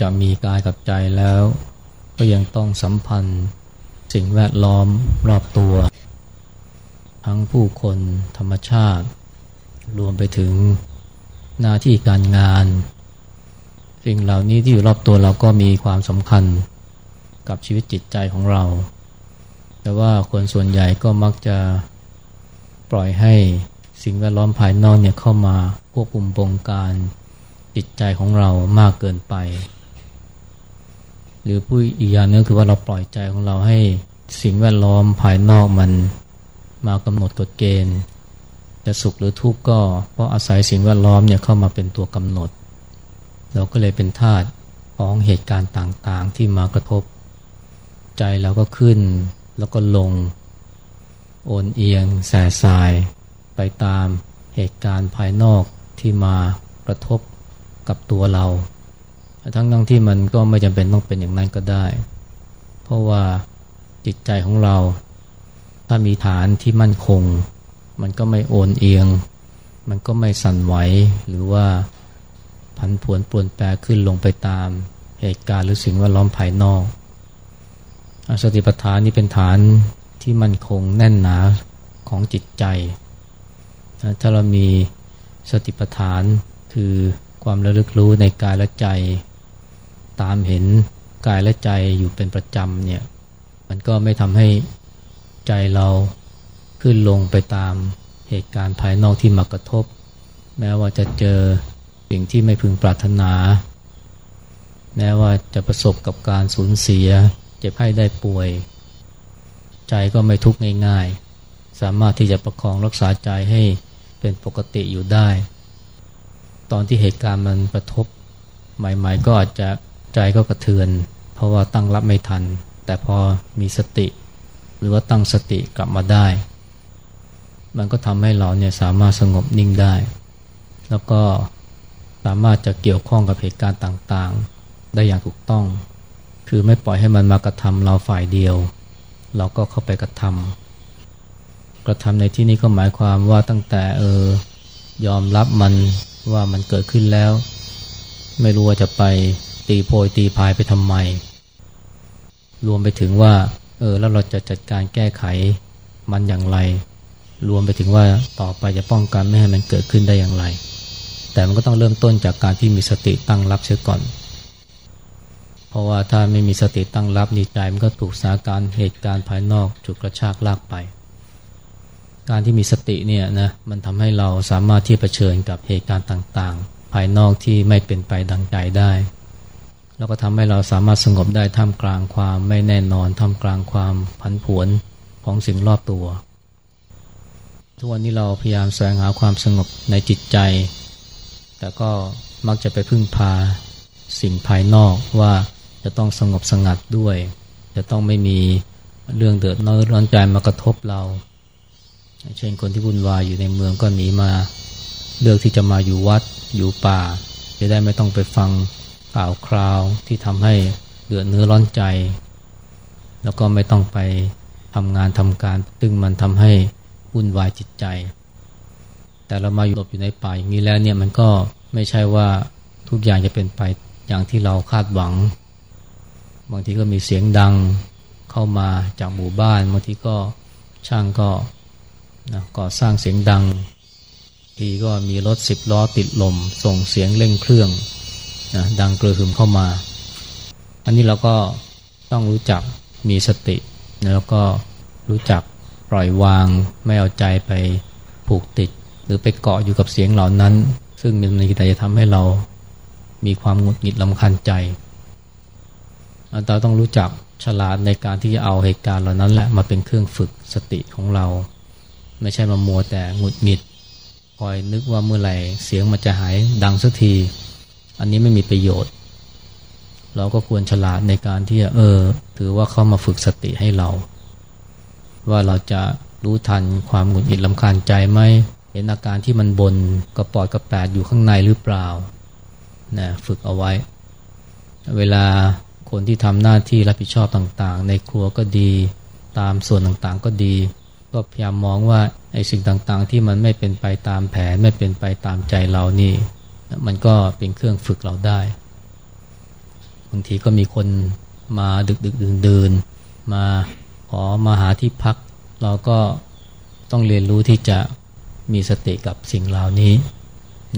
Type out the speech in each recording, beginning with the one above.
จากมีกายกับใจแล้ว ก็ยังต้องสัมพันธ์สิ่งแวดล้อมรอบตัว ทั้งผู้คนธรรมชาติ รวมไปถึงหน้าที่การงาน สิ่งเหล่านี้ที่อยู่รอบตัวเราก็มีความสำคัญกับชีวิตจิตใจของเรา แต่ว่าคนส่วนใหญ่ก็มักจะปล่อยให้สิ่งแวดล้อมภายนอกเนี่ยเข้ามาควบคุมบงการจิตใจของเรามากเกินไป หรือผู้อีกอย่างนึงคือว่าเราปล่อยใจของเราให้สิ่งแวดล้อมภายนอกมันมากำหนดกฎเกณฑ์ จะสุขหรือทุกข์ก็เพราะอาศัยสิ่งแวดล้อมเนี่ยเข้ามาเป็นตัวกำหนด เราก็เลยเป็นทาสของเหตุการณ์ต่างๆ ที่มากระทบ ใจเราก็ขึ้นแล้วก็ลง โอนเอียง แสสาย ไปตามเหตุการณ์ภายนอกที่มากระทบกับตัวเรา ทั้งทั้งที่มันก็ไม่จำเป็นต้องเป็นอย่างนั้นก็ได้ เพราะว่าจิตใจของเรา ถ้ามีฐานที่มั่นคง มันก็ไม่โอนเอียง มันก็ไม่สั่นไหวหรือว่าผันผวนปลวนแปรขึ้นลงไปตามเหตุการณ์หรือสิ่งแวดล้อมภายนอกสติปัฏฐานนี้เป็นฐานที่มั่นคงแน่นหนาของจิตใจ ถ้าเรามีสติปัฏฐานคือความระลึกรู้ในกายและใจ ตามเห็นกายและใจอยู่เป็นประจำเนี่ย มันก็ไม่ทำให้ใจเราขึ้นลงไปตามเหตุการณ์ภายนอกที่มากระทบ แม้ว่าจะเจอสิ่งที่ไม่พึงปรารถนา แม้ว่าจะประสบกับการสูญเสีย เจ็บไข้ได้ป่วย ใจก็ไม่ทุกข์ง่ายๆ สามารถที่จะประคองรักษาใจให้เป็นปกติอยู่ได้ ตอนที่เหตุการณ์มันกระทบใหม่ ๆ ก็อาจจะ ใจก็กระเทือน เพราะว่าตั้งรับไม่ทัน แต่พอมีสติ หรือว่าตั้งสติกลับมาได้ มันก็ทำให้เราเนี่ยสามารถสงบนิ่งได้ แล้วก็สามารถจะเกี่ยวข้องกับเหตุการณ์ต่างๆ ได้อย่างถูกต้อง คือไม่ปล่อยให้มันมากระทำเราฝ่ายเดียว เราก็เข้าไปกระทำกระทำในที่นี้ก็หมายความว่าตั้งแต่เออยอมรับมันว่ามันเกิดขึ้นแล้ว ไม่รู้ว่าจะไป ตีโพยตีพายไปทำไม รวมไปถึงว่า เออ แล้วเราจะจัดการแก้ไขมันอย่างไร รวมไปถึงว่าต่อไปจะป้องกันไม่ให้มันเกิดขึ้นได้อย่างไร แต่มันก็ต้องเริ่มต้นจากการที่มีสติตั้งรับเสียก่อน เพราะว่าถ้าไม่มีสติตั้งรับนี่ใจมันก็ถูกสาการเหตุการณ์ภายนอกจุดกระชากลากไป การที่มีสติเนี่ยนะมันทำให้เราสามารถที่เผชิญกับเหตุการณ์ต่างๆ ภายนอกที่ไม่เป็นไปดังใจได้ แล้วก็ทำให้เราสามารถสงบได้ท่ามกลางความไม่แน่นอนท่ามกลางความผันผวนของสิ่งรอบตัว ทุกวันนี้เราพยายามแสวงหาความสงบในจิตใจ แต่ก็มักจะไปพึ่งพาสิ่งภายนอกว่าจะต้องสงบสงัดด้วย จะต้องไม่มีเรื่องเดือดร้อนใจมากระทบเรา เช่นคนที่วุ่นวายอยู่ในเมืองก็หนีมา เลือกที่จะมาอยู่วัดอยู่ป่า จะได้ไม่ต้องไปฟัง ข่าวคราวที่ทำให้เดือดเนื้อร้อนใจ แล้วก็ไม่ต้องไปทำงานทำการซึ่งมันทำให้วุ่นวายจิตใจ แต่เรามาอยู่หลบอยู่ในป่าอย่างนี้แล้วเนี่ยมันก็ไม่ใช่ว่าทุกอย่างจะเป็นไปอย่างที่เราคาดหวัง บางทีก็มีเสียงดังเข้ามาจากหมู่บ้านบางทีก็ช่างก็นะก่อสร้างเสียงดัง ทีก็มีรถสิบล้อติดลม ส่งเสียงเร่งเครื่อง นะดังกระหึ่มเข้ามา อันนี้เราก็ต้องรู้จักมีสตินะแล้วก็รู้จักปล่อยวางไม่เอาใจไปผูกติด หรือไปเกาะอยู่กับเสียงเหล่านั้น ซึ่งมันในแต่จะทำให้เรามีความหงุดหงิดลำคันใจเราต้องรู้จักฉลาดในการที่จะเอาเหตุการณ์เหล่านั้นแหละมาเป็นเครื่องฝึกสติของเรา ไม่ใช่มามัวแต่หงุดหงิดคอยนึกว่าเมื่อไหร่เสียงมันจะหายดังสักที อันนี้ไม่มีประโยชน์ เราก็ควรฉลาดในการที่จะเออ ถือว่าเขามาฝึกสติให้เรา ว่าเราจะรู้ทันความหงุดหงิดลำคาญใจไหมเห็นอาการที่มันบนกระปอดกระแปดอยู่ข้างในหรือเปล่านะฝึกเอาไว้ เวลาคนที่ทำหน้าที่รับผิดชอบต่างๆ ในครัวก็ดี ตามส่วนต่างๆก็ดี ก็พยายามมองว่าไอ้สิ่งต่างๆ ที่มันไม่เป็นไปตามแผนไม่เป็นไปตามใจเรานี่ มันก็เป็นเครื่องฝึกเราได้บางทีก็มีคนมาดึกดึกดื่นดื่นมาขอมาหาที่พัก เราก็ต้องเรียนรู้ที่จะมีสติกับสิ่งเหล่านี้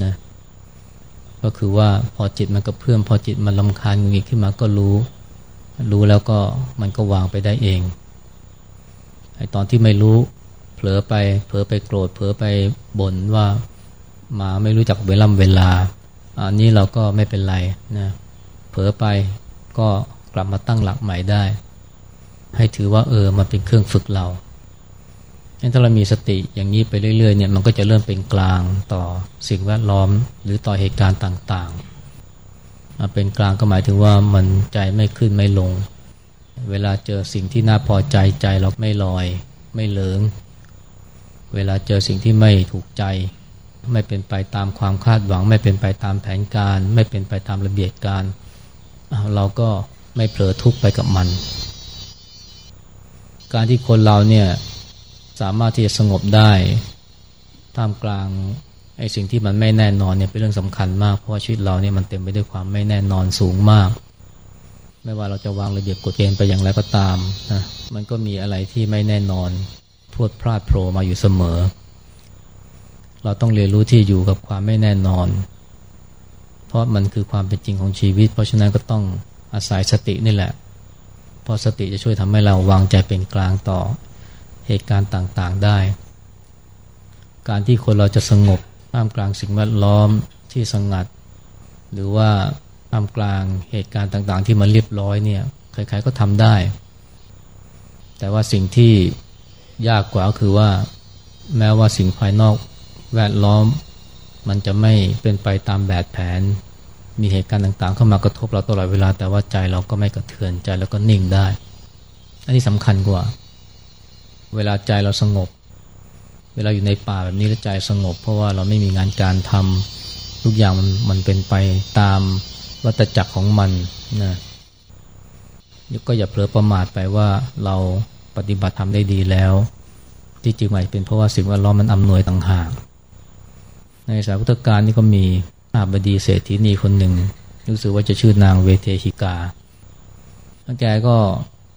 นะก็คือว่าพอจิตมันกระเพื่อมพอจิตมันลำคาญงุนงิดขึ้นมาก็รู้ รู้แล้วก็มันก็วางไปได้เองไอตอนที่ไม่รู้ เผลอไปเผลอไปโกรธเผลอไปบ่นว่า มาไม่รู้จักเวลาเวลา อันนี้เราก็ไม่เป็นไรนะเผลอไปก็กลับมาตั้งหลักใหม่ได้ ให้ถือว่าเออมันเป็นเครื่องฝึกเราถ้าเรามีสติอย่างนี้ไปเรื่อยๆเนี่ยมันก็จะเริ่มเป็นกลางต่อสิ่งแวดล้อม หรือต่อเหตุการณ์ต่างๆ เป็นกลางก็หมายถึงว่ามันใจไม่ขึ้นไม่ลง เวลาเจอสิ่งที่น่าพอใจใจเราไม่ลอย ไม่เหลิง เวลาเจอสิ่งที่ไม่ถูกใจ ไม่เป็นไปตามความคาดหวัง ไม่เป็นไปตามแผนการ ไม่เป็นไปตามระเบียบการ เราก็ไม่เผลอทุกข์ไปกับมัน การที่คนเราเนี่ยสามารถที่จะสงบได้ท่ามกลางไอ้สิ่งที่มันไม่แน่นอนเนี่ยเป็นเรื่องสำคัญมากเพราะว่าชีวิตเราเนี่ยมันเต็มไปด้วยความไม่แน่นอนสูงมาก ไม่ว่าเราจะวางระเบียบกฎเกณฑ์ไปอย่างไรก็ตามนะมันก็มีอะไรที่ไม่แน่นอนพูดพลาดโผล่มาอยู่เสมอ เราต้องเรียนรู้ที่อยู่กับความไม่แน่นอน เพราะมันคือความเป็นจริงของชีวิต เพราะฉะนั้นก็ต้องอาศัยสตินี่แหละ เพราะสติจะช่วยทำให้เราวางใจเป็นกลางต่อเหตุการณ์ต่างๆได้ การที่คนเราจะสงบท่ามกลางสิ่งแวดล้อมที่สงัด หรือว่าท่ามกลางเหตุการณ์ต่างๆ ที่มันเรียบร้อยเนี่ยใครๆก็ทำได้ แต่ว่าสิ่งที่ยากกว่าคือว่า แม้ว่าสิ่งภายนอก แวดล้อม มันจะไม่เป็นไปตามแบบแผน มีเหตุการณ์ต่างๆ เข้ามากระทบเราตลอดเวลาแต่ว่าใจเราก็ไม่กระเทือนใจแล้วก็นิ่งได้ อันนี้สำคัญกว่า เวลาใจเราสงบ เวลาอยู่ในป่าแบบนี้แล้วใจสงบ เพราะว่าเราไม่มีงานการทำทุกอย่างมันมันเป็นไปตามวัตจักรของมันนะก็อย่าเผลอประมาทไปว่าเราปฏิบัติทำได้ดีแล้ว ที่จริงหมายเป็นเพราะว่าสิ่งแวดล้อมมันอำนวยต่างหาก ในสายพุทธการนี่ก็มีอาบดีเศรษฐีนีคนหนึ่ง รู้สึกว่าจะชื่อนางเวเทหิกาแกก็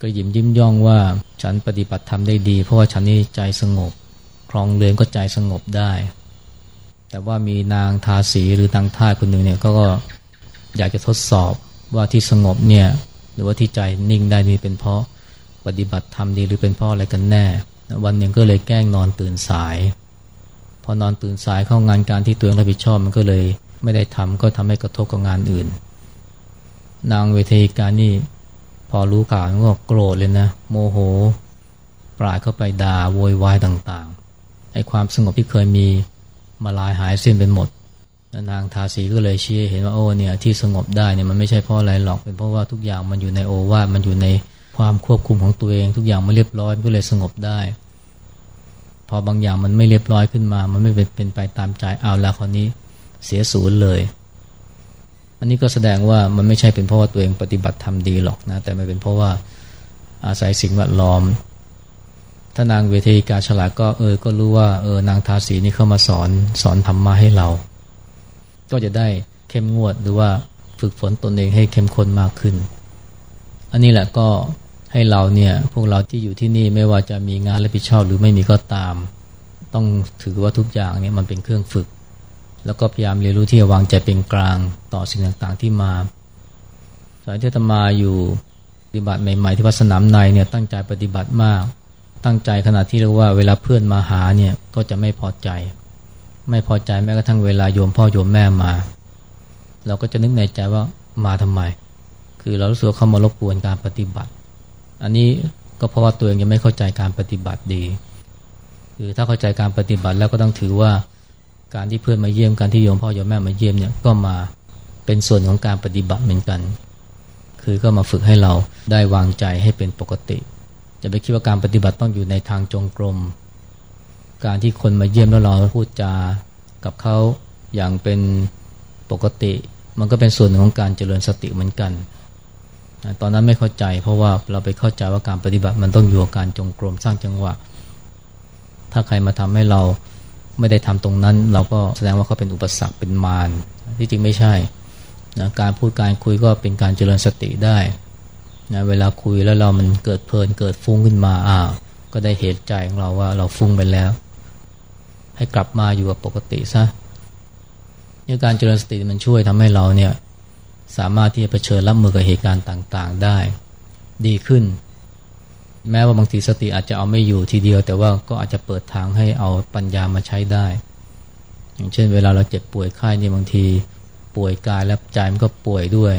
ก็ยิ้มยิ้มย่องว่าฉันปฏิบัติทำได้ดี เพราะว่าฉันนี่ใจสงบ ครองเรือนก็ใจสงบได้ แต่ว่ามีนางทาสีหรือนางท่าคนหนึ่งเนี่ยก็อยากจะทดสอบว่าที่สงบเนี่ยหรือว่าที่ใจนิ่งได้นี่เป็นเพราะปฏิบัติทำดีหรือเป็นเพราะอะไรกันแน่ วันหนึ่งก็เลยแกล้งนอนตื่นสาย พอนอนตื่นสายเข้างานการที่ตัวเองรับผิดชอบมันก็เลยไม่ได้ทำก็ทำให้กระทบกับงานอื่น นางเวทีการนี่พอรู้ข่าวก็โกรธเลยนะ โมโห ปราดเข้าไปด่าโวยวายต่างๆไอ้ความสงบที่เคยมีมาลายหายสิ้นเป็นหมดนางทาสีก็เลยชี้เห็นว่าโอ้เนี่ยที่สงบได้เนี่ยมันไม่ใช่เพราะอะไรหรอกเป็นเพราะว่าทุกอย่างมันอยู่ในโอวาทมันอยู่ในความควบคุมของตัวเอง ทุกอย่างมันเรียบร้อยก็เลยสงบได้ อบางอย่างมันไม่เรียบร้อยขึ้นมา มันไม่เป็นเป็นไปตามใจเอาล้วคราวนี้เสียศูนย์เลย อันนี้ก็แสดงว่ามันไม่ใช่เป็นเพราะว่าตัวเองปฏิบัติทำดีหรอกนะ แต่มันเป็นเพราะว่าอาศัยสิ่งแวดล้อม ถ้านางเวทีกาฉลาดก็เออ ก็รู้ว่าเออนางทาสีนี่เข้ามาสอนสอนธรรมะให้เรา ก็จะได้เข้มงวดหรือว่าฝึกฝนตนเองให้เข้มข้นมากขึ้น อันนี้แหละก็ ให้เราเนี่ยพวกเราที่อยู่ที่นี่ไม่ว่าจะมีงานรับผิดชอบหรือไม่มีก็ตาม ต้องถือว่าทุกอย่างเนี่ยมันเป็นเครื่องฝึก แล้วก็พยายามเรียนรู้ที่จะวางใจเป็นกลางต่อสิ่งต่างๆที่มาสายเทตมาอยู่ปฏิบัติใหม่ๆที่วัดสนามในเนี่ยตั้งใจปฏิบัติมาก ตั้งใจขนาดที่เรียกว่าเวลาเพื่อนมาหาเนี่ยก็จะไม่พอใจ ไม่พอใจแม้กระทั่งเวลาโยมพ่อโยมแม่มา เราก็จะนึกในใจว่ามาทำไม คือเรารู้สึกเขามารบกวนการปฏิบัติ อันนี้ก็เพราะว่าตัวเองยังไม่เข้าใจการปฏิบัติดี คือถ้าเข้าใจการปฏิบัติแล้วก็ต้องถือว่าการที่เพื่อนมาเยี่ยมการที่โยมพ่อโยมแม่มาเยี่ยมเนี่ยก็มาเป็นส่วนของการปฏิบัติเหมือนกัน คือก็มาฝึกให้เราได้วางใจให้เป็นปกติ จะไปคิดว่าการปฏิบัติต้องอยู่ในทางจงกรม การที่คนมาเยี่ยมแล้วเราพูดจากับเขาอย่างเป็นปกติ มันก็เป็นส่วนของการเจริญสติเหมือนกัน ตอนนั้นไม่เข้าใจ เพราะว่าเราไปเข้าใจว่าการปฏิบัติมันต้องอยู่กับการจงกรมสร้างจังหวะ ถ้าใครมาทำให้เราไม่ได้ทำตรงนั้น เราก็แสดงว่าเขาเป็นอุปสรรคเป็นมารที่จริงไม่ใช่นะการพูดการคุยก็เป็นการเจริญสติได้นะเวลาคุยแล้วเรามันเกิดเพลินเกิดฟุ้งขึ้นมาอ้าวก็ได้เหตุใจของเราว่าเราฟุ้งไปแล้ว ให้กลับมาอยู่กับปกติซะนี่การเจริญสติมันช่วยทำให้เราเนี่ย สามารถที่จะเผชิญรับมือกับเหตุการณ์ต่างๆ ได้ ดีขึ้น แม้ว่าบางทีสติอาจจะเอาไม่อยู่ทีเดียว แต่ว่าก็อาจจะเปิดทางให้เอาปัญญามาใช้ได้ อย่างเช่น เวลาเราเจ็บป่วยไข้นี่บางที ป่วยกายและใจมันก็ป่วยด้วย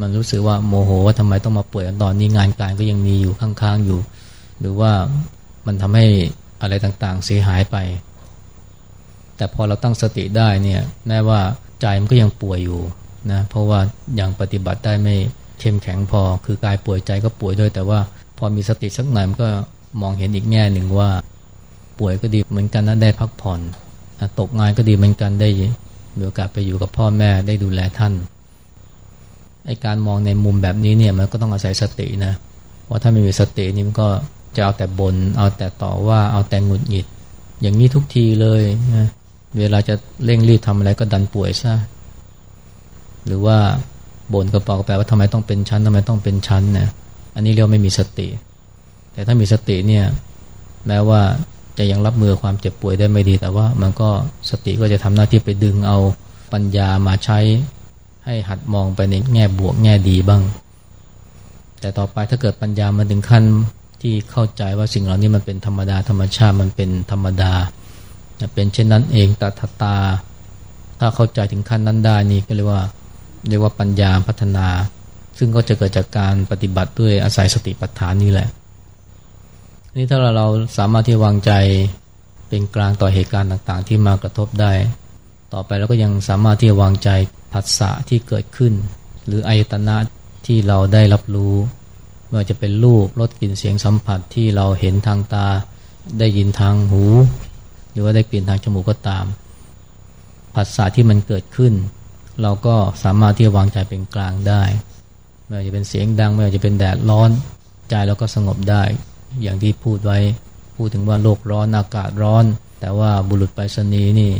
มันรู้สึกว่าโมโหว่าทำไมต้องมาป่วยกันตอนนี้งานการก็ยังมีอยู่ข้างๆอยู่ หรือว่ามันทำให้อะไรต่างๆ เสียหายไป แต่พอเราตั้งสติได้เนี่ยแม้ว่าใจมันก็ยังป่วยอยู่ นะเพราะว่ายังปฏิบัติได้ไม่เข้มแข็งพอ คือกายป่วยใจก็ป่วยด้วย แต่ว่าพอมีสติสักหน่อยมันก็มองเห็นอีกแง่หนึ่งว่า ป่วยก็ดีเหมือนกันนะได้พักผ่อนตกงานก็ดีเหมือนกันได้มีโอกาสไปอยู่กับพ่อแม่ได้ดูแลท่านไอการมองในมุมแบบนี้เนี่ยมันก็ต้องอาศัยสตินะว่าถ้าไม่มีสตินี่มันก็จะเอาแต่บนเอาแต่ต่อว่าเอาแต่หงุดหงิด อย่างนี้ทุกทีเลยนะเวลาจะเร่งรีบทำอะไรก็ดันป่วยซะ หรือว่าบ่นกระเป๋ากระแปลว่าทำไมต้องเป็นชั้นทำไมต้องเป็นชั้นเนี่ยอันนี้เรียกไม่มีสติ แต่ถ้ามีสติเนี่ยแม้ว่าจะยังรับมือความเจ็บป่วยได้ไม่ดี แต่ว่ามันก็สติก็จะทำหน้าที่ไปดึงเอาปัญญามาใช้ ให้หัดมองไปในแง่บวกแง่ดีบ้าง แต่ต่อไปถ้าเกิดปัญญามาถึงขั้นที่เข้าใจว่าสิ่งเหล่านี้มันเป็นธรรมดาธรรมชาติมันเป็นธรรมดาเป็นเช่นนั้นเองตาตาถ้าเข้าใจถึงขั้นนั้นได้นี่ก็เรียกว่า เรียกว่าปัญญาพัฒนา ซึ่งก็จะเกิดจากการปฏิบัติด้วยอาศัยสติปัฏฐานนี่แหละนี่ถ้าเราเราสามารถที่วางใจเป็นกลางต่อเหตุการณ์ต่างๆ ที่มากระทบได้ ต่อไปเราก็ยังสามารถที่จะวางใจผัสสะที่เกิดขึ้น หรืออายตนะที่เราได้รับรู้ไม่ว่าจะเป็นรูปรสกลิ่นเสียงสัมผัสที่เราเห็นทางตา ได้ยินทางหู หรือว่าได้กลิ่นทางจมูกก็ตามผัสสะที่มันเกิดขึ้น เราก็สามารถที่จะวางใจเป็นกลางได้ ไม่ว่าจะเป็นเสียงดัง ไม่ว่าจะเป็นแดดร้อน ใจเราก็สงบได้ อย่างที่พูดไว้ พูดถึงว่าโลกร้อนอากาศร้อน แต่ว่าบุรุษไปรษณีย์นี่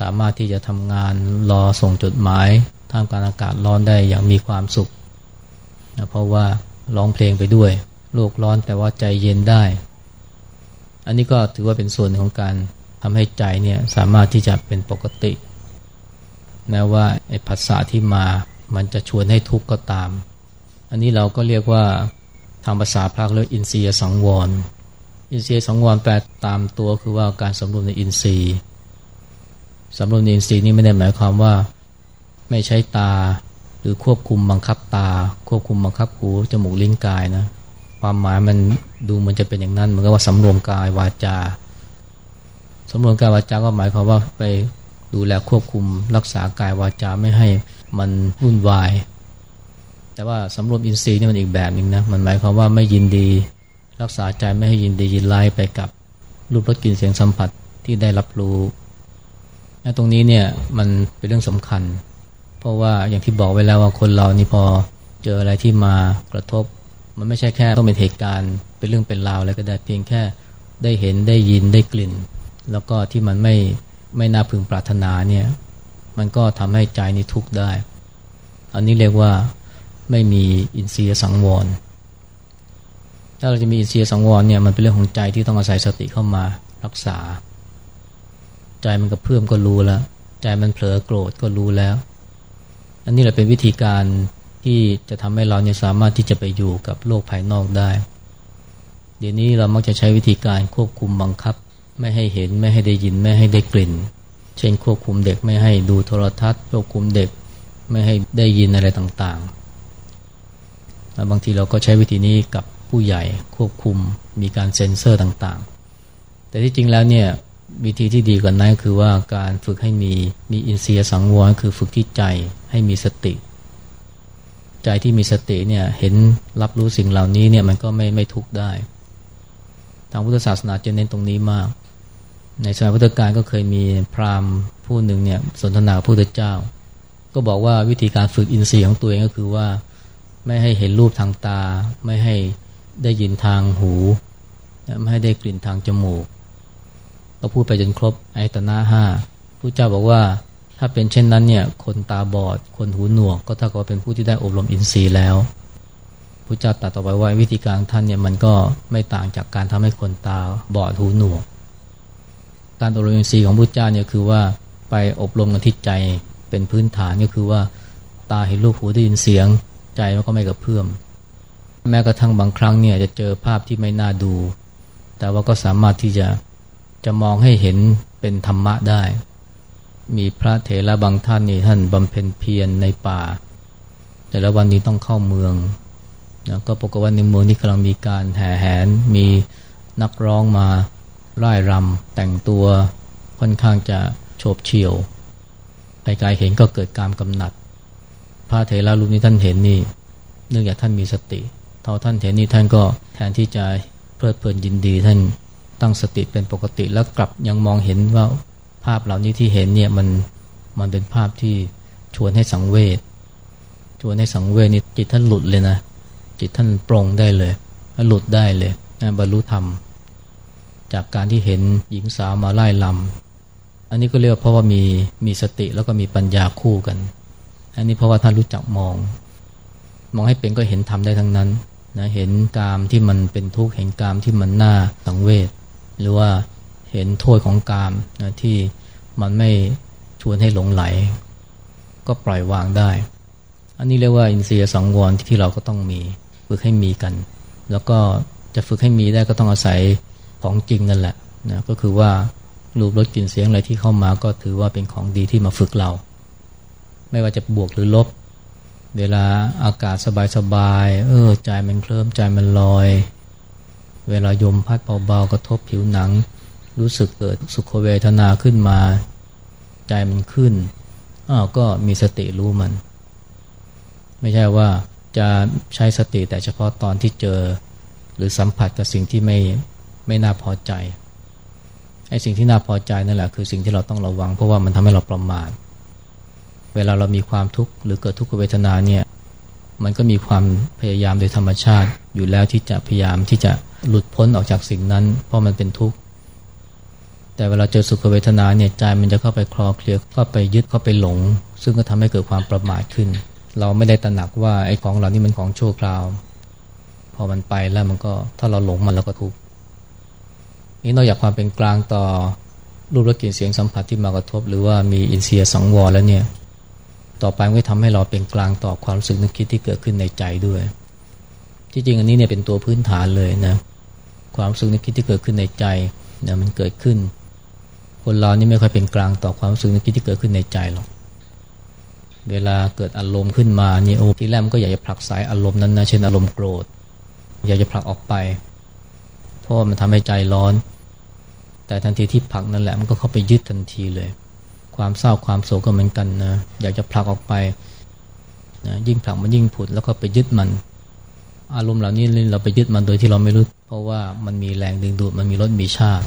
สามารถที่จะทำงานรอส่งจดหมายท่ามกลางอากาศร้อนได้อย่างมีความสุขนะเพราะว่าร้องเพลงไปด้วย โลกร้อนแต่ว่าใจเย็นได้ อันนี้ก็ถือว่าเป็นส่วนของการทำให้ใจเนี่ยสามารถที่จะเป็นปกติ แม้ว่าไอ้ภาษาที่มามันจะชวนให้ทุกข์ก็ตาม อันนี้เราก็เรียกว่าทางภาษาพระเรียกอินทรียสังวร อินทรียสังวรแปลตามตัวคือว่าการสำรวมในอินทรีย์สำรวมในอินทรีย์นี่ไม่ได้หมายความว่าไม่ใช้ตาหรือควบคุมบังคับตา ควบคุมบังคับหูจมูกลิ้นกายนะความหมายมันดูมันจะเป็นอย่างนั้นมือนกับว่าสำรวมกายวาจาสำรวมกายวาจาก็หมายความว่าไป ดูแลควบคุมรักษากายวาจาไม่ให้มันวุ่นวาย แต่ว่าสำรวมอินทรีย์นี่มันอีกแบบหนึ่งนะมันหมายความว่าไม่ยินดี รักษาใจไม่ให้ยินดียินไล่ไปกับรูปรสกลิ่นเสียงสัมผัสที่ได้รับรู้ตรงนี้เนี่ยมันเป็นเรื่องสำคัญ เพราะว่าอย่างที่บอกไว้แล้วว่าคนเรานี่พอเจออะไรที่มากระทบ มันไม่ใช่แค่ต้องเป็นเหตุการณ์ เป็นเรื่องเป็นราวอะไรก็ได้เพียงแค่ได้เห็นได้ยินได้กลิ่น แล้วก็ที่มันไม่ ไม่น่าพึงปรารถนาเนี่ยมันก็ทำให้ใจนี่ทุกข์ได้ อันนี้เรียกว่าไม่มีอินทรียสังวร ถ้าเราจะมีอินทรียสังวรเนี่ยมันเป็นเรื่องของใจที่ต้องอาศัยสติเข้ามารักษา ใจมันกระเพื่อมก็รู้แล้ว ใจมันเผลอโกรธก็รู้แล้ว อันนี้แหละเป็นวิธีการที่จะทำให้เราเนี่ยสามารถที่จะไปอยู่กับโลกภายนอกได้ เดี๋ยวนี้เรามักจะใช้วิธีการควบคุมบังคับ ไม่ให้เห็นไม่ให้ได้ยินไม่ให้ได้กลิ่น เช่นควบคุมเด็กไม่ให้ดูโทรทัศน์ควบคุมเด็กไม่ให้ได้ยินอะไรต่างๆ บางทีเราก็ใช้วิธีนี้กับผู้ใหญ่ควบคุมมีการเซ็นเซอร์ต่างๆ แต่ที่จริงแล้วเนี่ยวิธีที่ดีกว่านั้นคือว่าการฝึกให้มีมีอินทรียสังวรคือฝึกที่ใจให้มีสติ ใจที่มีสติเนี่ยเห็นรับรู้สิ่งเหล่านี้เนี่ยมันก็ไม่ไม่ทุกข์ได้ ทางพุทธศาสนาจะเน้นตรงนี้มาก ในสมัยพุทธกาลก็เคยมีพราหมณ์ผู้หนึ่งเนี่ยสนทนาพระพุทธเจ้า ก็บอกว่าวิธีการฝึกอินทรีย์ของตัวเองก็คือว่าไม่ให้เห็นรูปทางตา ไม่ให้ได้ยินทางหู ไม่ให้ได้กลิ่นทางจมูก ก็พูดไปจนครบไอตนะห้าผู้เจ้าบอกว่าถ้าเป็นเช่นนั้นเนี่ยคนตาบอด คนหูหนวก ก็ถ้ากับเป็นผู้ที่ได้อบรมอินทรีย์แล้วพระเจ้าตรัสต่อไปว่าวิธีการท่านเนี่ยมันก็ไม่ต่างจากการทำให้คนตาบอดหูหนวก การอบรมอินทรีย์ของพระเจ้าเนี่ยคือว่าไปอบรมกันที่ใจเป็นพื้นฐานก็คือว่าตาเห็นรูปหูได้ยินเสียงใจมันก็ไม่กระเพื่อม แม้กระทั่งบางครั้งเนี่ยจะเจอภาพที่ไม่น่าดู แต่ว่าก็สามารถที่จะจะมองให้เห็นเป็นธรรมะได้ มีพระเถระบางท่านนี่ท่านบำเพ็ญเพียรในป่า แต่ละวันนี้ต้องเข้าเมืองนะก็ปกติในเมืองนี้กำลังมีการแห่แหน มีนักร้องมา ร่ายรำแต่งตัวค่อนข้างจะโฉบเฉี่ยวไกลๆเห็นก็เกิดการกำหนัด พระเถระรูปนี้ท่านเห็นนี่เนื่องจากท่านมีสติเท่าท่านเห็นนี่ท่านก็แทนที่จะเพลิดเพลินยินดี ท่านตั้งสติเป็นปกติแล้วกลับยังมองเห็นว่าภาพเหล่านี้ที่เห็นเนี่ยมันมันเป็นภาพที่ชวนให้สังเวชชวนให้สังเวชนี่จิตท่านหลุดเลยนะ จิตท่านปรงได้เลยหลุดได้เลยบรรลุธรรม จากการที่เห็นหญิงสาวมาไล่ลำอันนี้ก็เรียกเพราะว่ามีมีสติแล้วก็มีปัญญาคู่กัน อันนี้เพราะว่าท่านรู้จักมอง มองให้เป็นก็เห็นธรรมได้ทั้งนั้นนะเห็นกามที่มันเป็นทุกข์เห็นกามที่มันน่าสังเวชหรือว่าเห็นโทษของกามนะที่มันไม่ชวนให้หลงไหล ก็ปล่อยวางได้ อันนี้เรียกว่าอินทรียสังวรที่เราก็ต้องมี ฝึกให้มีกัน แล้วก็จะฝึกให้มีได้ก็ต้องอาศัย ของจริงนั่นแหละนะก็คือว่ารูปรสกลิ่นเสียงอะไรที่เข้ามาก็ถือว่าเป็นของดีที่มาฝึกเรา ไม่ว่าจะบวกหรือลบ เวลาอากาศสบายๆเออใจมันเคลิ้มใจมันลอย เวลายมพัดเบาๆกระทบผิวหนัง รู้สึกเกิดสุขเวทนาขึ้นมา ใจมันขึ้นอ้าวก็มีสติรู้มัน ไม่ใช่ว่าจะใช้สติแต่เฉพาะตอนที่เจอ หรือสัมผัสกับสิ่งที่ไม่ ไม่น่าพอใจไอ้สิ่งที่น่าพอใจนั่นแหละคือสิ่งที่เราต้องระวัง เพราะว่ามันทำให้เราประมาทเวลาเรามีความทุกข์หรือเกิดทุกขเวทนาเนี่ยมันก็มีความพยายามโดยธรรมชาติ อยู่แล้วที่จะพยายามที่จะหลุดพ้นออกจากสิ่งนั้น เพราะมันเป็นทุกข์แต่เวลาเจอสุขเวทนาเนี่ยใจมันจะเข้าไปคลอเคลียเข้าไปยึดเข้าไปหลง ซึ่งก็ทำให้เกิดความประมาทขึ้น เราไม่ได้ตระหนักว่าไอ้ของเหล่านี้มันของชั่วคราว พอมันไปแล้วมันก็ถ้าเราหลงมันแล้วก็ทุกข์ นี่นอกจากความเป็นกลางต่อรูปรสกลิ่นเสียงสัมผัสที่มากระทบ หรือว่ามีอินเสียสังวรแล้วเนี่ยต่อไปก็ทำให้เราเป็นกลางต่อความรู้สึกนึกคิดที่เกิดขึ้นในใจด้วย ที่จริงอันนี้เนี่ยเป็นตัวพื้นฐานเลยนะความรู้สึกนึกคิดที่เกิดขึ้นในใจเนี่ยมันเกิดขึ้น คนเรานี่ไม่ค่อยเป็นกลางต่อความรู้สึกนึกคิดที่เกิดขึ้นในใจหรอกเวลาเกิดอารมณ์ขึ้นมานี่โอ้ที่แรกมันก็อยากจะผลักสายอารมณ์นั้นนะเช่นอารมณ์โกรธ อยากจะผลักออกไป เพราะมันทำให้ใจร้อน แต่ทันทีที่ผลักนั่นแหละมันก็เข้าไปยึดทันทีเลย ความเศร้าความโศกก็เหมือนกันนะอยากจะผลักออกไปนะยิ่งผลักมันยิ่งผุดแล้วก็ไปยึดมัน อารมณ์เหล่านี้เราไปยึดมันโดยที่เราไม่รู้ เพราะว่ามันมีแรงดึงดูดมันมีรสมีชาติ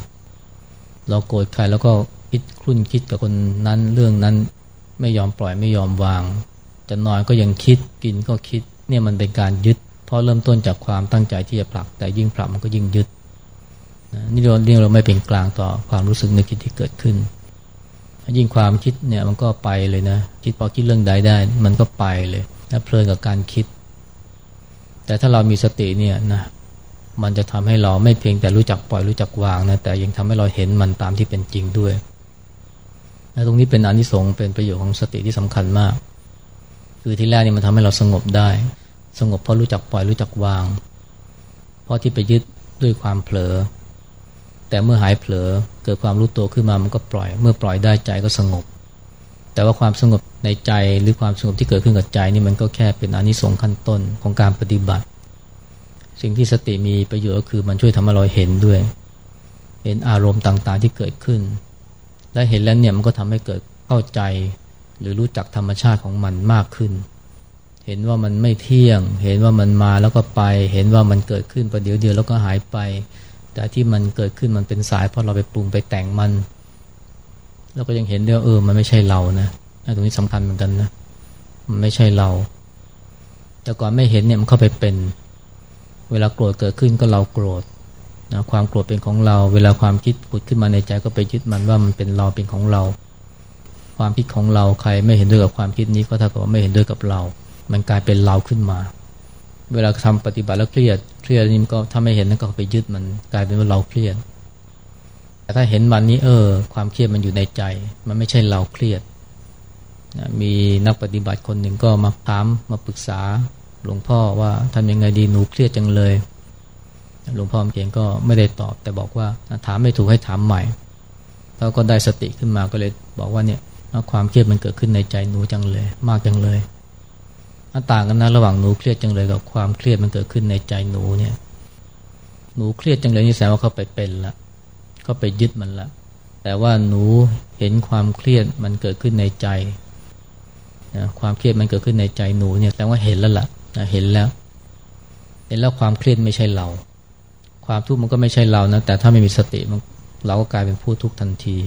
เราโกรธใครแล้วก็คิดครุ่นคิดกับคนนั้นเรื่องนั้นไม่ยอมปล่อยไม่ยอมวาง จะนอนก็ยังคิดกินก็คิดเนี่ยมันเป็นการยึด เพราะเริ่มต้นจากความตั้งใจที่จะผลัก แต่ยิ่งผลักมันก็ยิ่งยึด นี่เราเรียกเราไม่เป็นกลางต่อความรู้สึกนึกคิดที่เกิดขึ้น ยิ่งความคิดเนี่ยมันก็ไปเลยนะ คิดพอคิดเรื่องใดได้ มันก็ไปเลยนะเพลินกับการคิด แต่ถ้าเรามีสติเนี่ยนะมันจะทำให้เราไม่เพียงแต่รู้จักปล่อยรู้จักวางนะแต่ยังทำให้เราเห็นมันตามที่เป็นจริงด้วยและตรงนี้เป็นอนิสงส์เป็นประโยชน์ของสติที่สำคัญมาก คือที่แรกนี่มันทำให้เราสงบได้ สงบเพราะรู้จักปล่อยรู้จักวาง เพราะที่ไปยึดด้วยความเผลอ แต่เมื่อหายเผลอเกิดความรู้ตัวขึ้นมามันก็ปล่อย เมื่อปล่อยได้ใจก็สงบ แต่ว่าความสงบในใจหรือความสงบที่เกิดขึ้นกับใจนี่มันก็แค่เป็นอนิสงส์ขั้นต้นของการปฏิบัติ สิ่งที่สติมีประโยชน์ก็คือมันช่วยทำให้เราเห็นด้วย เห็นอารมณ์ต่างๆที่เกิดขึ้น และเห็นแล้วเนี่ยมันก็ทำให้เกิดเข้าใจ หรือรู้จักธรรมชาติของมันมากขึ้น เห็นว่ามันไม่เที่ยง เห็นว่ามันมาแล้วก็ไป เห็นว่ามันเกิดขึ้นประเดี๋ยวเดียวแล้วก็หายไป แต่ที่มันเกิดขึ้นมันเป็นสายเพราะเราไปปรุงไปแต่งมันแล้วก็ยังเห็นด้วยเออมันไม่ใช่เรานะตรงนี้สำคัญเหมือนกันนะมันไม่ใช่เรา แต่ก่อนไม่เห็นเนี่ยมันเข้าไปเป็น เวลาโกรธเกิดขึ้นก็เราโกรธนะความโกรธเป็นของเรา เวลาความคิดผุดขึ้นมาในใจก็ไปยึดมันว่ามันเป็นเราเป็นของเรา ความคิดของเราใครไม่เห็นด้วยกับความคิดนี้ก็เท่ากับว่าไม่เห็นด้วยกับเรา มันกลายเป็นเราขึ้นมา เวลาทำปฏิบัติแล้วเครียด เครียดนี่ก็ถ้าไม่เห็นนั่นก็ไปยึดมันกลายเป็นว่าเราเครียด แต่ถ้าเห็นมันนี้เออ ความเครียดมันอยู่ในใจ มันไม่ใช่เราเครียดมีนักปฏิบัติคนหนึ่งก็มาถามมาปรึกษาหลวงพ่อว่าทำยังไงดีหนูเครียดจังเลย หลวงพ่อเองก็ไม่ได้ตอบ แต่บอกว่าถามไม่ถูกให้ถามใหม่แล้วก็ได้สติขึ้นมาก็เลยบอกว่าเนี่ยความเครียดมันเกิดขึ้นในใจหนูจังเลย มากจังเลยันต่างกันนะระหว่างหนูเครียดจังเลยกับความเครียดมันเกิดขึ้นในใจหนูเนี่ย หนูเครียดจังเลยนี่แสดงว่าเขาไปเป็นละเขาไปยึดมันละแต่ว่าหนูเห็นความเครียดมันเกิดขึ้นในใจนะความเครียดมันเกิดขึ้นในใจหนูเนี่ยแสดงว่าเห็นแล้วละ่ะเห็นแล้ว เห็นแล้วความเครียดไม่ใช่เรา ความทุกข์มันก็ไม่ใช่เรานะแต่ถ้าไม่มีสติมันเราก็กลายเป็นผู้ทุกข์ทันที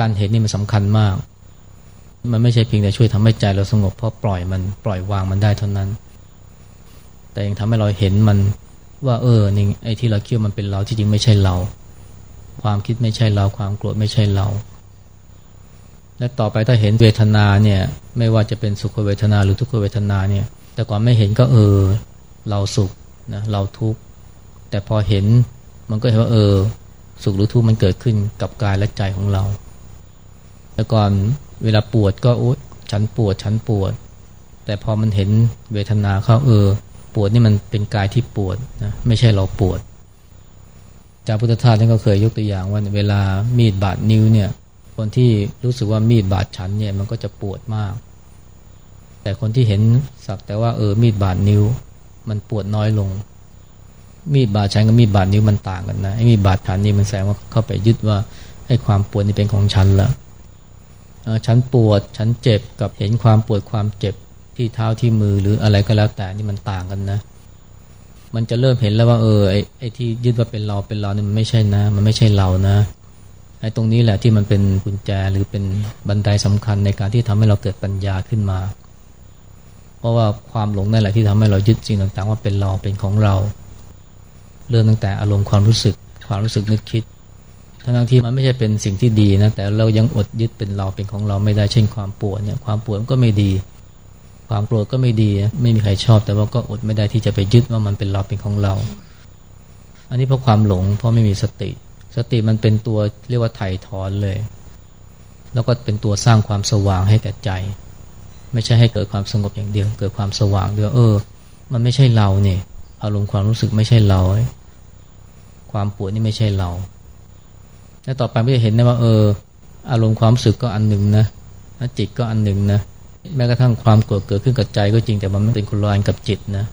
การเห็นนี่มันสำคัญมาก มันไม่ใช่เพียงแต่ช่วยทำให้ใจเราสงบเพราะปล่อยมันปล่อยวางมันได้เท่านั้น แต่ยังทำให้เราเห็นมันว่าเออนี่ไอ้ที่เราคิดมันเป็นเราที่จริงไม่ใช่เรา ความคิดไม่ใช่เราความโกรธไม่ใช่เรา และต่อไปถ้าเห็นเวทนาเนี่ยไม่ว่าจะเป็นสุขเวทนาหรือทุกขเวทนาเนี่ย แต่ก่อนไม่เห็นก็เออเราสุขนะเราทุกข์แต่พอเห็นมันก็เห็นว่าเออ สุขหรือทุกข์มันเกิดขึ้นกับกายและใจของเรา แต่ก่อน เวลาปวดก็โอ๊ยฉันปวดฉันปวด แต่พอมันเห็นเวทนาเข้าเออ ปวดนี่มันเป็นกายที่ปวดนะไม่ใช่เราปวดจากพุทธทาสท่านก็เคยยกตัวอย่างว่าเวลามีดบาดนิ้วเนี่ย คนที่รู้สึกว่ามีดบาดฉันเนี่ยมันก็จะปวดมาก แต่คนที่เห็นสักแต่ว่าเออมีดบาดนิ้ว มันปวดน้อยลง มีดบาดฉันกับมีดบาดนิ้วมันต่างกันนะไอ้มีดบาดฉันนี่มันแสดงว่าเข้าไปยึดว่าไอ้ความปวดนี่เป็นของฉันละ ฉันปวดฉันเจ็บกับเห็นความปวดความเจ็บที่เท้าที่มือหรืออะไรก็แล้วแต่นี่มันต่างกันนะ มันจะเริ่มเห็นแล้วว่าเออไอ้ไอที่ยึดว่าเป็นเราเป็นเรานี่มันไม่ใช่นะ มันไม่ใช่เรานะไอ้ตรงนี้แหละที่มันเป็นกุญแจหรือเป็นบันไดสำคัญในการที่ทำให้เราเกิดปัญญาขึ้นมา เพราะว่าความหลงนั่นแหละที่ทำให้เรายึดสิ่งต่างๆ ว่าเป็นเราเป็นของเรา เริ่มตั้งแต่อารมณ์ความรู้สึก ความรู้สึกนึกคิด ทั้งที่มันไม่ใช่เป็นสิ่งที่ดีนะแต่เรายังอดยึดเป็นเราเป็นของเราไม่ได้เช่นความปวดเนี่ยความปวดก็ไม่ดี ความโกรธก็ไม่ดี ไม่มีใครชอบ แต่ว่าก็อดไม่ได้ที่จะไปยึดว่ามันเป็นเราเป็นของเรา อันนี้เพราะความหลงเพราะไม่มีสติ สติมันเป็นตัวเรียกว่าไถ่ถอนเลย แล้วก็เป็นตัวสร้างความสว่างให้แก่ใจ ไม่ใช่ให้เกิดความสงบอย่างเดียว เกิดความสว่างด้วยเออ มันไม่ใช่เราเนี่ยอารมณ์ความรู้สึกไม่ใช่เรา ความปวดนี่ไม่ใช่เรา แล้วต่อไปไม่จะเห็นนะว่าเออ อารมณ์ความรู้สึกก็อันหนึ่งนะจิตก็อันหนึ่งนะแม้กระทั่งความโกรธเกิดขึ้นกับใจก็จริงแต่มันไม่เป็นคนละอันกับจิตนะ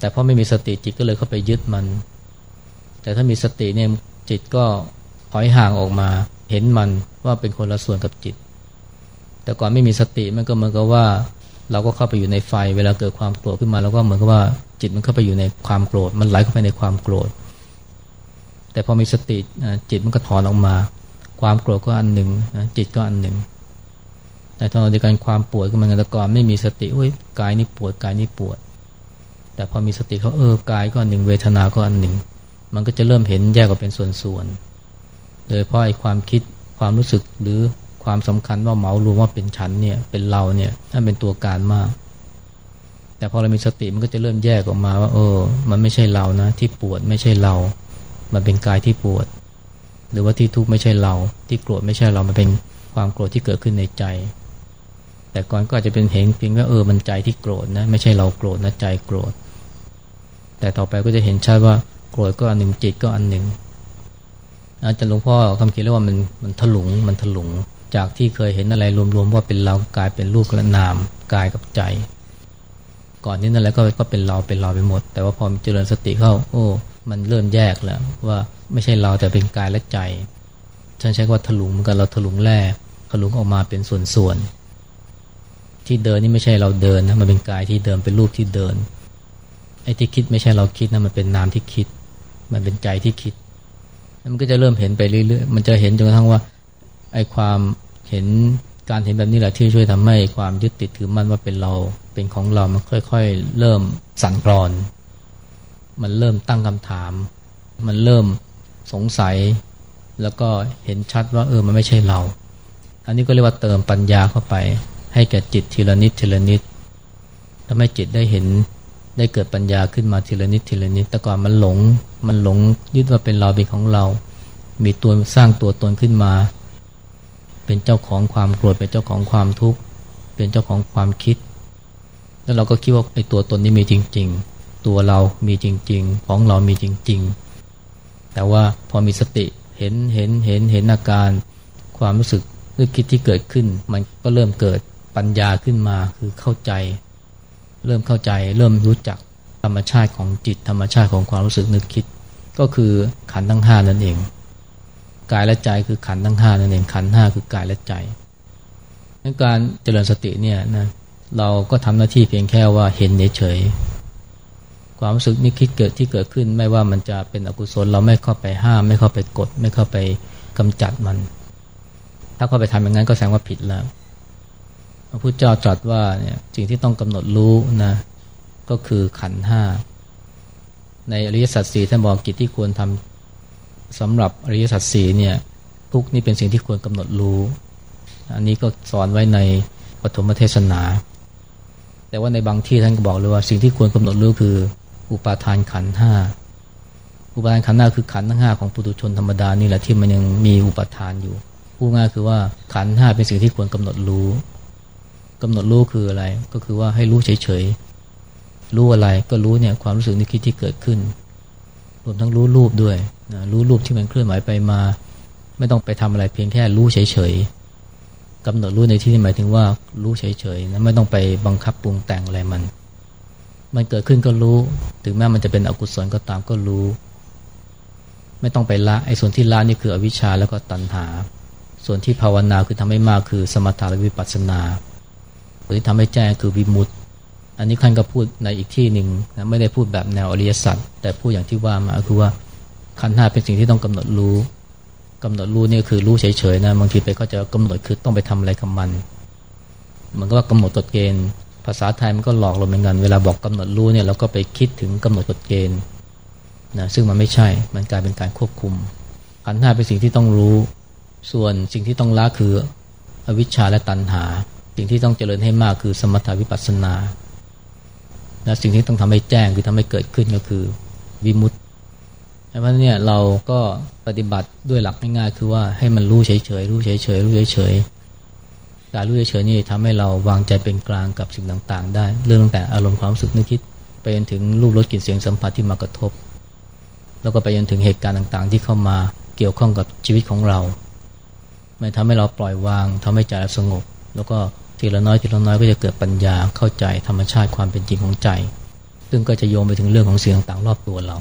แต่เพราะไม่มีสติจิตก็เลยเข้าไปยึดมัน แต่ถ้ามีสติเนี่ยจิตก็ถอยห่างออกมา เห็นมันว่าเป็นคนละส่วนกับจิต แต่ก่อนไม่มีสติมันก็เหมือนกับว่า เราก็เข้าไปอยู่ในไฟ เวลาเกิดความโกรธขึ้นมาเราก็เหมือนกับว่าจิตมันเข้าไปอยู่ในความโกรธ มันไหลเข้าไปในความโกรธ แต่พอมีสติจิตมันก็ถอนออกมา ความโกรธก็อันหนึ่งจิตก็อันหนึ่ง แต่ตอนเดียวกันความปวดก็มันแต่ก่อนไม่มีสติอุ้ยกายนี่ปวดกายนี่ปวด แต่พอมีสติเขาเออกายก็อันหนึ่ง เวทนาก็อันหนึ่ง มันก็จะเริ่มเห็นแยกออกเป็นส่วนๆโดยเพราะไอ้ความคิดความรู้สึกหรือความสำคัญว่าเหมารวมว่าเป็นฉันเนี่ยเป็นเราเนี่ยนั่นเป็นตัวการมาก แต่พอเรามีสติมันก็จะเริ่มแยกออกมาว่า เออ มันไม่ใช่เรานะ ที่ปวดไม่ใช่เรา มันเป็นกายที่ปวด หรือว่าที่ทุกข์ไม่ใช่เรา ที่โกรธไม่ใช่เรา มันเป็นความโกรธที่เกิดขึ้นในใจ แต่ก่อนก็อาจจะเป็นเห็นเพียงว่าเออมันใจที่โกรธนะไม่ใช่เราโกรธนะใจโกรธ แต่ต่อไปก็จะเห็นชัดว่าโกรธก็อันหนึ่งจิตก็อันหนึ่งอาจารย์หลวงพ่อคำคิดเรียกว่ามันมันถลุงมันถลุง จากที่เคยเห็นอะไรรวมๆว่าเป็นเรากลายเป็นรูปและนามกายกับใจ ก่อนนี้นั่นแหละก็ก็เป็นเราเป็นเราไปหมด แต่ว่าพอเจริญสติเข้า โอ้ มันเริ่มแยกแล้วว่าไม่ใช่เราแต่เป็นกายและใจฉันใช้ว่าถลุงเหมือนกันเราถลุงแร่ถลุงออกมาเป็นส่วนๆที่เดินนี่ไม่ใช่เราเดินนะมันเป็นกายที่เดินเป็นรูปที่เดินไอ้ที่คิดไม่ใช่เราคิดนะมันเป็นนามที่คิด มันเป็นใจที่คิดมันก็จะเริ่มเห็นไปเรื่อยๆมันจะเห็นจนกระทั่งว่าไอ้ความเห็นการเห็นแบบนี้แหละที่ช่วยทำให้ความยึดติดถือมั่นว่าเป็นเราเป็นของเรามันค่อย ๆ เริ่มสั่นคลอน มันเริ่มตั้งคำถาม มันเริ่มสงสัย แล้วก็เห็นชัดว่าเออมันไม่ใช่เรา อันนี้ก็เรียกว่าเติมปัญญาเข้าไป ให้แก่จิตทีละนิดทีละนิดทำให้จิตได้เห็นได้เกิดปัญญาขึ้นมาทีละนิดทีละนิด แต่ก่อนมันหลง มันหลงยึดว่าเป็นเราเป็นของเรา มีตัวสร้างตัวตนขึ้นมา เป็นเจ้าของความโกรธเป็นเจ้าของความทุกข์ เป็นเจ้าของความคิด แล้วเราก็คิดว่าไอ้ตัวตนนี้มีจริงๆ ตัวเรามีจริง ๆ ของเรามีจริง ๆ แต่ว่าพอมีสติเห็นเห็นเห็นเห็นอาการความรู้สึกนึกคิดที่เกิดขึ้น มันก็เริ่มเกิดปัญญาขึ้นมาคือเข้าใจ เริ่มเข้าใจ เริ่มรู้จักธรรมชาติของจิตธรรมชาติของความรู้สึกนึกคิด ก็คือขันทั้งห้านั่นเอง กายและใจคือขันทั้งห้านั่นเองขันห้าคือกายและใจในการเจริญสติเนี่ยนะเราก็ทำหน้าที่เพียงแค่ว่าเห็นเฉย ความรู้สึกนึกคิดเกิดที่เกิดขึ้น ไม่ว่ามันจะเป็นอกุศลเราไม่เข้าไปห้าม ไม่เข้าไปกด ไม่เข้าไปกำจัดมัน ถ้าเข้าไปทำอย่างนั้นก็แสดงว่าผิดแล้วพระพุทธเจ้าตรัสว่าเนี่ยสิ่งที่ต้องกำหนดรู้นะก็คือขันห้าในอริยสัจสี่ท่านบอกกิจที่ควรทำสำหรับอริยสัจสี่เนี่ยทุกนี่เป็นสิ่งที่ควรกำหนดรู้ อันนี้ก็สอนไว้ในปฐมเทศนา แต่ว่าในบางที่ท่านก็บอกเลยว่าสิ่งที่ควรกำหนดรู้คือ อุปาทานขันห้าอุปาทานขันห้าคือขันทั้งห้าของปุถุชนธรรมดานี่แหละที่มันยังมีอุปทานอยู่พูดง่ายคือว่าขันห้าเป็นสิ่งที่ควรกำหนดรู้กำหนดรู้คืออะไร ก็คือว่าให้รู้เฉยๆรู้อะไรก็รู้เนี่ยความรู้สึกนึกคิดที่เกิดขึ้น รวมทั้งรู้รูปด้วยนะรู้รูปที่มันเคลื่อนไหวไปมา ไม่ต้องไปทำอะไรเพียงแค่รู้เฉยๆกำหนดรู้ในที่นี้หมายถึงว่ารู้เฉยๆนะไม่ต้องไปบังคับปรุงแต่งอะไรมัน มันเกิดขึ้นก็รู้ ถึงแม้มันจะเป็นอกุศลก็ตามก็รู้ ไม่ต้องไปละไอ้ส่วนที่ละนี่คืออวิชชาแล้วก็ตัณหา ส่วนที่ภาวนาคือทำให้มากคือสมถะและวิปัสสนาผลที่ทำให้แจ้งคือวิมุตต์อันนี้ท่านก็พูดในอีกที่หนึ่งนะไม่ได้พูดแบบแนวอริยสัจแต่พูดอย่างที่ว่ามาคือว่าขันห้าเป็นสิ่งที่ต้องกำหนดรู้กำหนดรู้นี่คือรู้เฉยๆนะบางทีไปก็จะกำหนดคือต้องไปทำอะไรกับมันมันก็ว่ากำหนดกฎเกณฑ์ ภาษาไทยมันก็หลอกเราเหมือนกัน เวลาบอกกำหนดรู้เนี่ยเราก็ไปคิดถึงกำหนดกฎเกณฑ์นะซึ่งมันไม่ใช่ มันกลายเป็นการควบคุมขันห้าเป็นสิ่งที่ต้องรู้ ส่วนสิ่งที่ต้องละคืออวิชชาและตัณหา สิ่งที่ต้องเจริญให้มากคือสมถาวิปัสสนาและสิ่งที่ต้องทำให้แจ้งคือทำให้เกิดขึ้นก็คือวิมุตต์เพราะเนี่ยเราก็ปฏิบัติด้วยหลักง่ายๆคือว่าให้มันรู้เฉยๆรู้เฉยๆรู้เฉยๆ การรู้เฉยๆนี่ทำให้เราวางใจเป็นกลางกับสิ่งต่างๆ ได้ เรื่องตั้งแต่อารมณ์ความรู้สึกนึกคิด ไปจนถึงรูปรสกลิ่นเสียงสัมผัสที่มากระทบ แล้วก็ไปจนถึงเหตุการณ์ต่างๆ ที่เข้ามาเกี่ยวข้องกับชีวิตของเรามันทำให้เราปล่อยวางทำให้ใจเราสงบ แล้วก็ทีละน้อยทีละน้อยก็จะเกิดปัญญาเข้าใจธรรมชาติความเป็นจริงของใจ ซึ่งก็จะโยงไปถึงเรื่องของสิ่งต่างๆ รอบตัวเรา